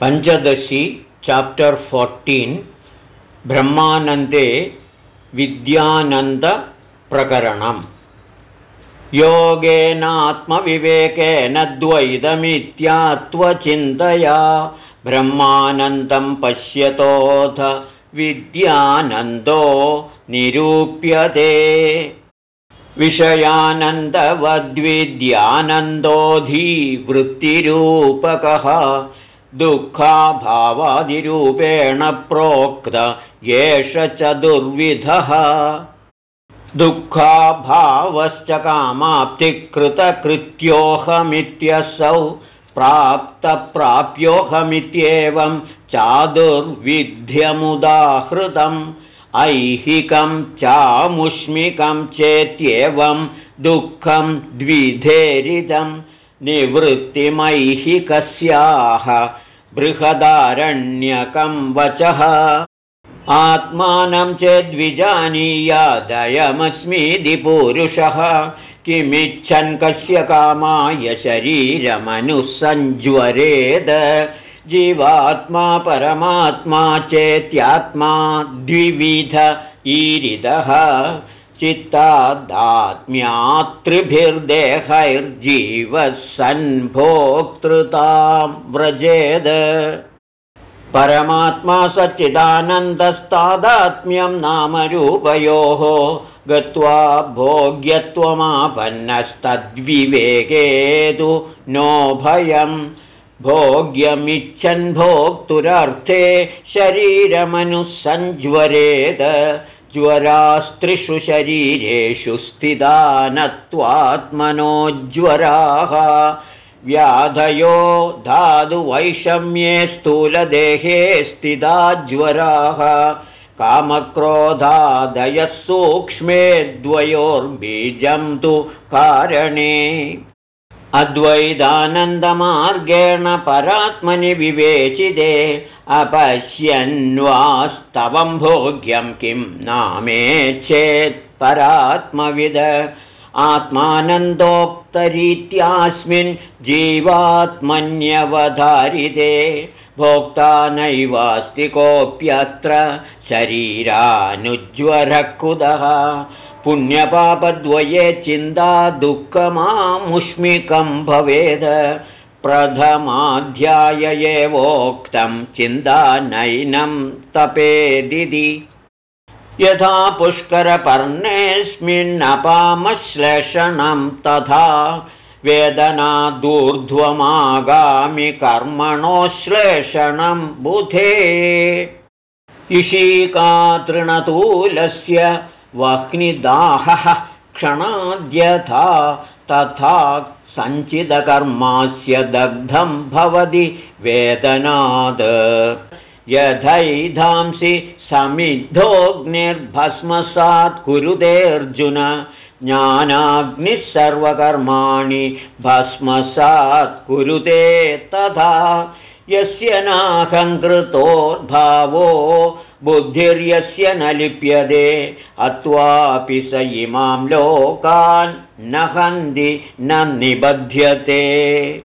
Panchadashi chapter fourteen ब्रह्मानन्दे विद्यानन्दप्रकरणम्। योगेनात्मविवेकेन द्वैतमित्यात्वचिन्तया ब्रह्मानन्दं पश्यतोऽथ विद्यानन्दो निरूप्यते। विषयानन्दवद्विद्यानन्दोऽधिवृत्तिरूपकः दुःखाभावादिरूपेण प्रोक्त एष च दुर्विधः। दुःखाभावश्च कामाप्तिकृतकृत्योऽहमित्यसौ प्राप्तप्राप्योऽहमित्येवं चादुर्विध्यमुदाहृतम् ऐहिकं चामुष्मिकं चेत्येवं दुःखं द्विधेरिदम् निवृत्तिमैहिकस्याः बृहदारण्यकं वचः। आत्मानं चेद्विजानीयादयमस्मीति पुरुषः किमिच्छन् कस्य कामाय शरीरमनुसञ्ज्वरेद। जीवात्मा परमात्मा चेत्यात्मा द्विविध ईरिदः चित्तादात्म्यातृभिर्देहैर्जीवः सन्भोक्तृतां व्रजेद परमात्मा सच्चिदानन्दस्तादात्म्यं नामरूपयोः गत्वा भोग्यत्वमापन्नस्तद्विवेकेतु नो भयं। भोग्यमिच्छन् भोक्तुरर्थे शरीरमनुसञ्ज्वरेद ज्वरास्त्रिषु शरीरेषु स्थिता नत्वात्मनोज्वराः। व्याधयो धातुवैषम्ये स्थूलदेहे स्थिता ज्वराः। कामक्रोधादयः सूक्ष्मे द्वयोर्बीजं तु कारणे अद्वैतानन्दमार्गेण परात्मनि विवेचिते अपश्यन्वास्तवं भोग्यं किं नामेच्छेत् परात्मविद। आत्मानन्दोक्तरीत्यास्मिन् जीवात्मन्यवधारिते। भोक्ता नैवास्ति कोऽप्यत्र शरीरानुज्वरकुदः पुण्यपापद्वये चिन्ता दुःखमामुष्मिकं भवेद। प्रथमाध्याय एवोक्तं चिन्ता नैनं तपेदिति यथा पुष्करपर्णेऽस्मिन्नपामश्लेषणं तथा वेदनादूर्ध्वमागामि कर्मणोश्लेषणं बुधे। इषीकातृणतूलस्य वह्निदाहः क्षणाद्यथा तथा सञ्चितकर्मास्य दग्धं भवति वेदनाद् यथैधांसि समिद्धोऽग्निर्भस्मसात् कुरुतेऽर्जुन ज्ञानाग्निः सर्वकर्माणि भस्मसात् कुरुते तथा। यस्य नाहङ्कृतोद्भावो बुद्धिर्यस्य न लिप्यते। अत्वापि स इमां लोकान् न हन्ति न निबध्यते।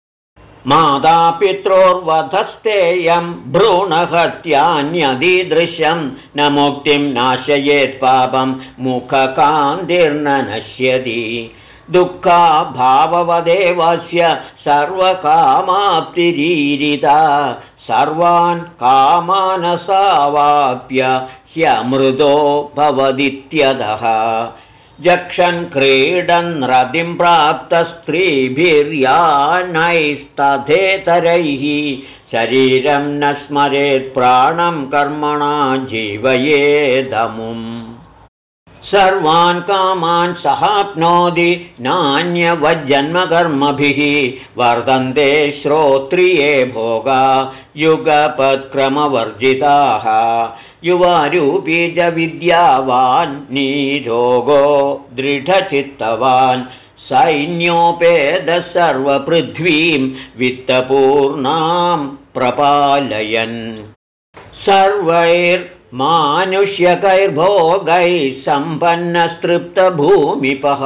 मातापित्रोर्वधस्तेयं भ्रूणहत्यान्यदीदृशं न मुक्तिं नाशयेत् पापं मुखकान्तिर्न नश्यति। दुःखाभाववदेवस्य सर्वकामाप्तिरीरिता सर्वान् कामानसावाप्य ह्यमृदो भवदित्यतः जक्षन् क्रीडन् रतिं प्राप्तस्त्रीभिर्यानैस्तथेतरैः शरीरं न स्मरेत् प्राणं कर्मणा जीवयेदमुम् सर्वान् कामान् सहाप्नोति नान्यवज्जन्मकर्मभिः। वर्तन्ते श्रोत्रिये भोगा युगपत्क्रमवर्जिताः। युवारूपी च विद्यावान् नीरोगो दृढचित्तवान्। सैन्योपेद सर्वपृथ्वीं वित्तपूर्णां प्रपालयन् सर्वैर्मानुष्यकैर्भोगैः सम्पन्नस्तृप्तभूमिपः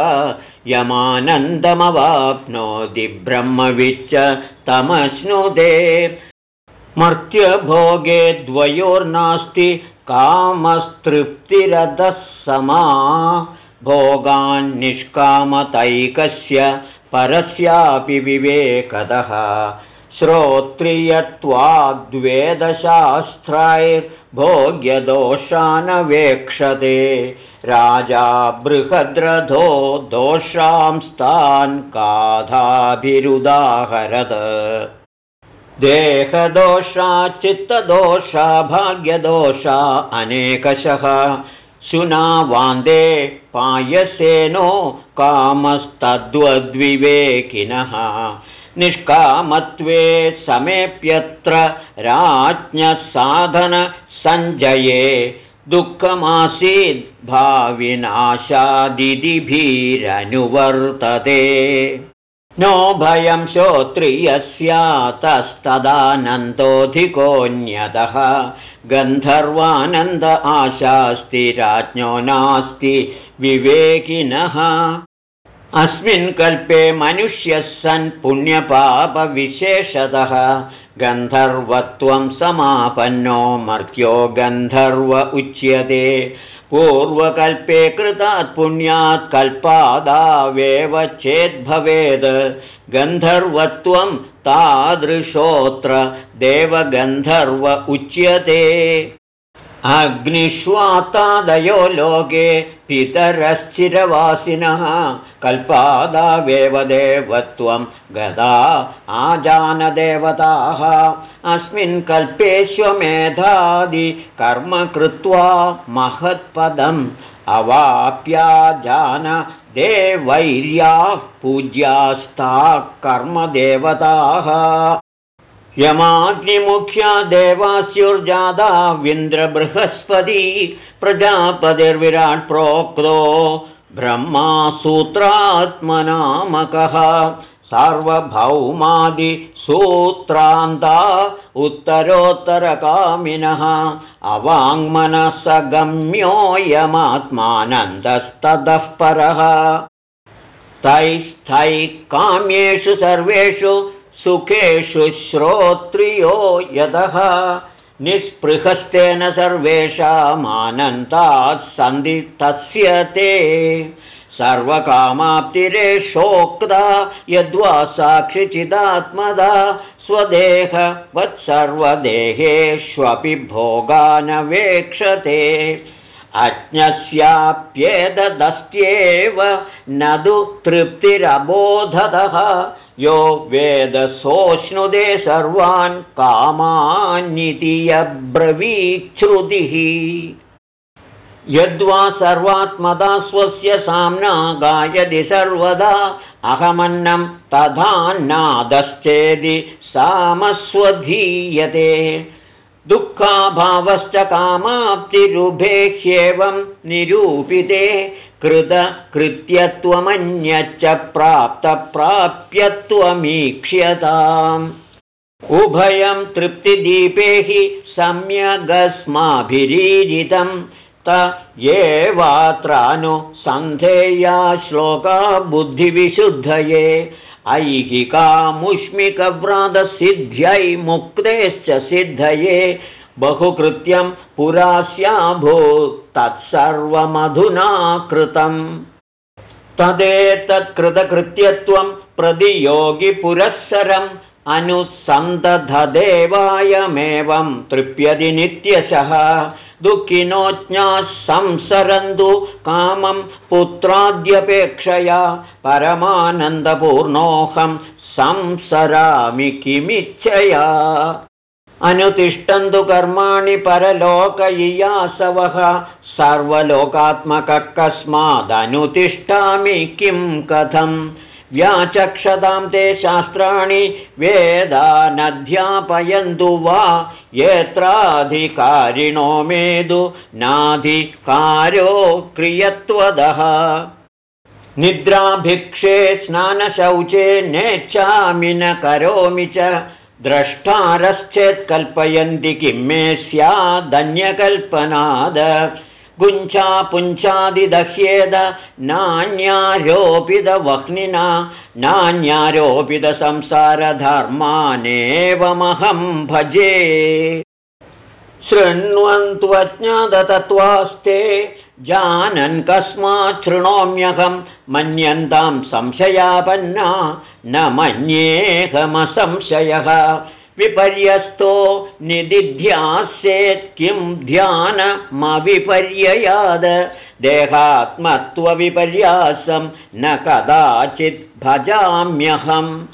यमानन्दमवाप्नोति ब्रह्मविच्च तमश्नुते मर्त्यभोगे द्वयोर्नास्ति कामस्तृप्तिरथः समा। भोगान्निष्कामतैकस्य परस्यापि विवेकदः श्रोत्रियत्वाद्वेदशास्त्रैर्भोग्यदोषानवेक्षते राजा बृहद्रथो दोषांस्तान् काधाभिरुदाहरत्। देहदोषा चित्तदोषा भाग्यदोषा अनेकशः। सुनावान्दे पायसेनो कामस्तद्वद्विवेकिनः। निष्कामत्वे समेप्यत्र राज्ञः साधनसञ्जये दुःखमासीद् भाविनाशादिभिरनुवर्तते नो भयं श्रोत्रियस्यातस्तदानन्दोऽधिकोऽन्यतः गन्धर्वानन्द आशास्ति राज्ञो नास्ति विवेकिनः अस्मिन् कल्पे मनुष्यः सन् पुण्यपापविशेषतः गन्धर्वत्वं समापन्नो मर्त्यो गन्धर्व उच्यते। पूर्वकल्पे कृतात् पुण्यात् कल्पादावेव चेद्भवेद्। गन्धर्वत्वं तादृशोऽत्र देवगन्धर्व उच्यते। अग्निष्वातादयो लोके पितरश्चिरवासिनः कल्पादावेव देवत्वं गदा आजानदेवताः। अस्मिन् कल्पेष्वमेधादि कर्म कृत्वा महत्पदम् अवाप्याजान देवैर्याः पूज्यास्ताः कर्मदेवताः। यमाग्निमुख्या देवास्युर्जादाविन्द्रबृहस्पती प्रजापतिर्विराट् प्रोक्तो ब्रह्मासूत्रात्मनामकः सार्वभौमादिसूत्रान्ता उत्तरोत्तरकामिनः अवाङ्मनसगम्योऽयमात्मानन्दस्ततः परः। तैस्थैः काम्येषु सर्वेषु सुखेषु श्रोत्रियो यतः निःस्पृहस्तेन सर्वेषामानन्तात् सन्धि तस्य ते। सर्वकामाप्तिरेषोक्ता यद्वा साक्षिचिदात्मदा स्वदेहवत्सर्वदेहेष्वपि भोगानवेक्षते अज्ञस्याप्येदस्त्येव न तु तृप्तिरबोधतः। यो वेदसोऽश्नुदे सर्वान् कामान्निति यब्रवीच्छ्रुतिः यद्वा सर्वात्मदा स्वस्य साम्ना गायति सर्वदा अहमन्नं तथान्नादश्चेदि सामस्वधीयते दुःखाभावश्च कामाप्तिरुभेह्येवं निरूपिते कृतकृत्यत्वमन्यच्च प्राप्तप्राप्यत्वमीक्ष्यताम्। उभयं तृप्तिदीपे हि सम्यगस्माभिरीरितं त एवात्रानुसन्धेया श्लोका बुद्धिविशुद्धये ऐहिकामुष्मिकव्रातसिद्ध्यै मुक्तेश्च सिद्धये बहुकृत्यं पुरा स्याभूत् तत्सर्वमधुना कृतम् तदेतत्कृतकृत्यत्वं प्रतियोगिपुरःसरम् अनुसन्दधदेवायमेवं तृप्यति नित्यशः दुःखिनो ज्ञाः संसरन्तु कामं पुत्राद्यपेक्षया परमानन्दपूर्णोऽहं संसरामि किमिच्छया। अनुतिष्ठन्तु कर्माणि परलोकयियासवः सर्वलोकात्मकः कस्मादनुतिष्ठामि किं कथं व्याचक्षतां ते शास्त्राणि वेदानध्यापयन्तु वा यत्राधिकारिणो मेदु नाधिकारो क्रियत्वदः। निद्राभिक्षे स्नानशौचे नेच्छामि न करोमि च द्रष्टारश्चेत् कल्पयन्ति किं मे स्यादन्यकल्पनाद गुञ्चा पुञ्चादिदह्येद नान्यारोपितवह्निना नान्यारोपितसंसारधर्मानेवमहं भजे। शृण्वन्त्वज्ञाततत्त्वास्ते जानन् कस्मात् शृणोम्यहं मन्यन्तां संशयापन्ना न मन्येऽहमसंशयः विपर्यस्तो निदिध्यास्येत् किं ध्यानमविपर्ययाद? देहात्मत्वविपर्यासं न कदाचित् भजाम्यहम्।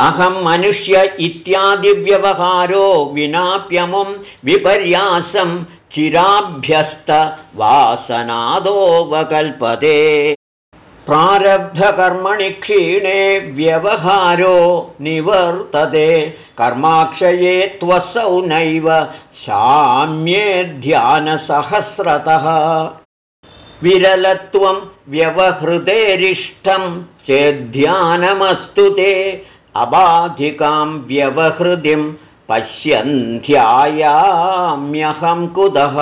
अहं मनुष्य इत्यादिव्यवहारो विनाप्यमुं विपर्यासं चिराभ्यस्तवासनादोऽवकल्पते प्रारब्धकर्मणि क्षीणे व्यवहारो निवर्तते। कर्माक्षये त्वसौ नैव शाम्ये ध्यानसहस्रतः। विरलत्वं व्यवहृतेरिष्टं चेद्ध्यानमस्तु ते। अबाधिकां व्यवहृदिं पश्यन्ध्यायाम्यहं कुतः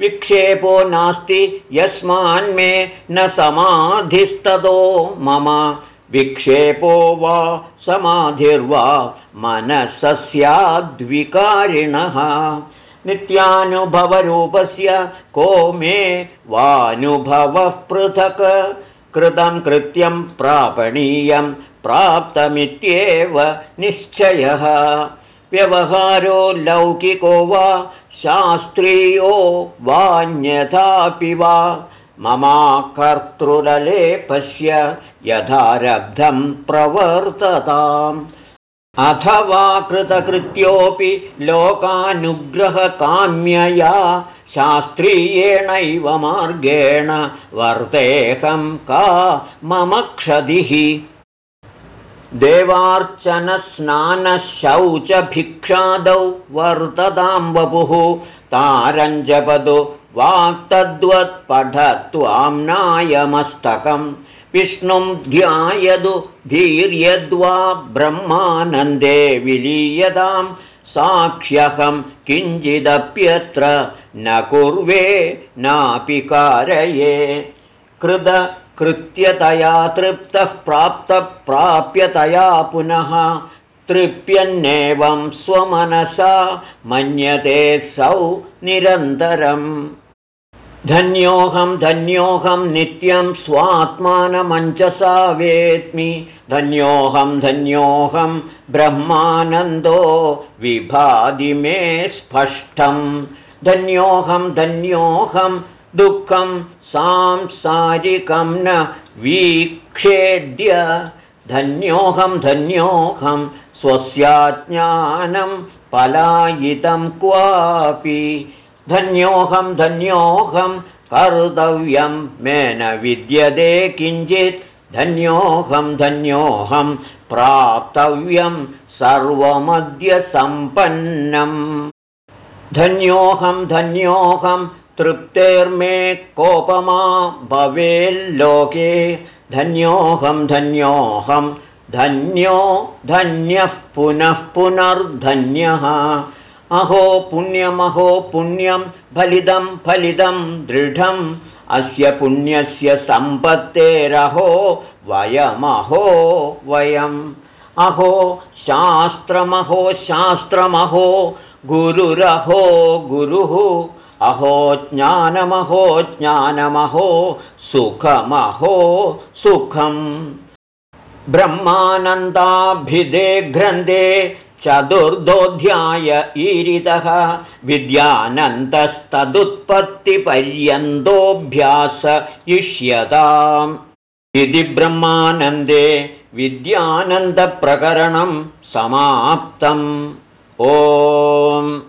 विक्षेपो नास्ति यस्मान्मे न समाधिस्ततो मम। विक्षेपो वा समाधिर्वा मनसस्याद्विकारिणः। नित्यानुभवरूपस्य को मे वानुभवः पृथक्। कृतं कृत्यं प्रापणीयं प्राप्तमित्येव निश्चयः। व्यवहारो लौकिको वा शास्त्रीयो वान्यथापि वा। ममाकर्तृलेपस्य यथारब्धं प्रवर्तताम्। अथवा कृतकृत्योऽपि लोकानुग्रहकाम्यया शास्त्रीयेणैव मार्गेण वर्तेऽहं का मम क्षतिः देवार्चनस्नानशौचभिक्षादौ वर्ततां वपुः तारञ्जपदु वाक्तद्वत्पठत्वाम्नायमस्तकम् विष्णुं ध्यायदु धीर्यद्वा ब्रह्मानन्दे विलीयतां साक्ष्यहं किञ्चिदप्यत्र न कुर्वे नापि कारये। कृत कृत्यतया तृप्तः प्राप्तप्राप्यतया पुनः तृप्यन्नेवं स्वमनसा मन्यते सौ निरन्तरम्। धन्योऽहं धन्योऽहं नित्यं स्वात्मानमञ्चसा वेत्मि। धन्योऽहं धन्योऽहं ब्रह्मानन्दो विभाति मे स्पष्टं धन्योऽहं धन्योऽहं दुःखं सांसारिकं न वीक्षेद्य धन्योऽहं धन्योऽहं स्वस्याज्ञानं पलायितं क्वापि धन्योऽहं धन्योऽहं कर्तव्यं मे न विद्यते किञ्चित् धन्योऽहं धन्योऽहं प्राप्तव्यं सर्वमद्य सम्पन्नम् धन्योऽहं धन्योऽहं तृप्तेर्मे कोपमा भवेल्लोके। धन्योऽहं धन्योऽहं धन्यो धन्यः पुनः पुनर्धन्यः। अहो पुण्यमहो पुण्यं फलिदं फलिदं दृढम्। अस्य पुण्यस्य सम्पत्तेरहो वयमहो वयम्। अहो शास्त्रमहो शास्त्रमहो गुरुरहो गुरुः अहो ज्ञानमहो ज्ञानमहो सुखमहो सुखम्। ब्रह्मानन्दाभिधे ग्रन्थे चतुर्दोऽध्याय ईरितः विद्यानन्दस्तदुत्पत्तिपर्यन्तोऽभ्यास इष्यताम्। इति ब्रह्मानन्दे विद्यानन्दप्रकरणं समाप्तम्। ओम्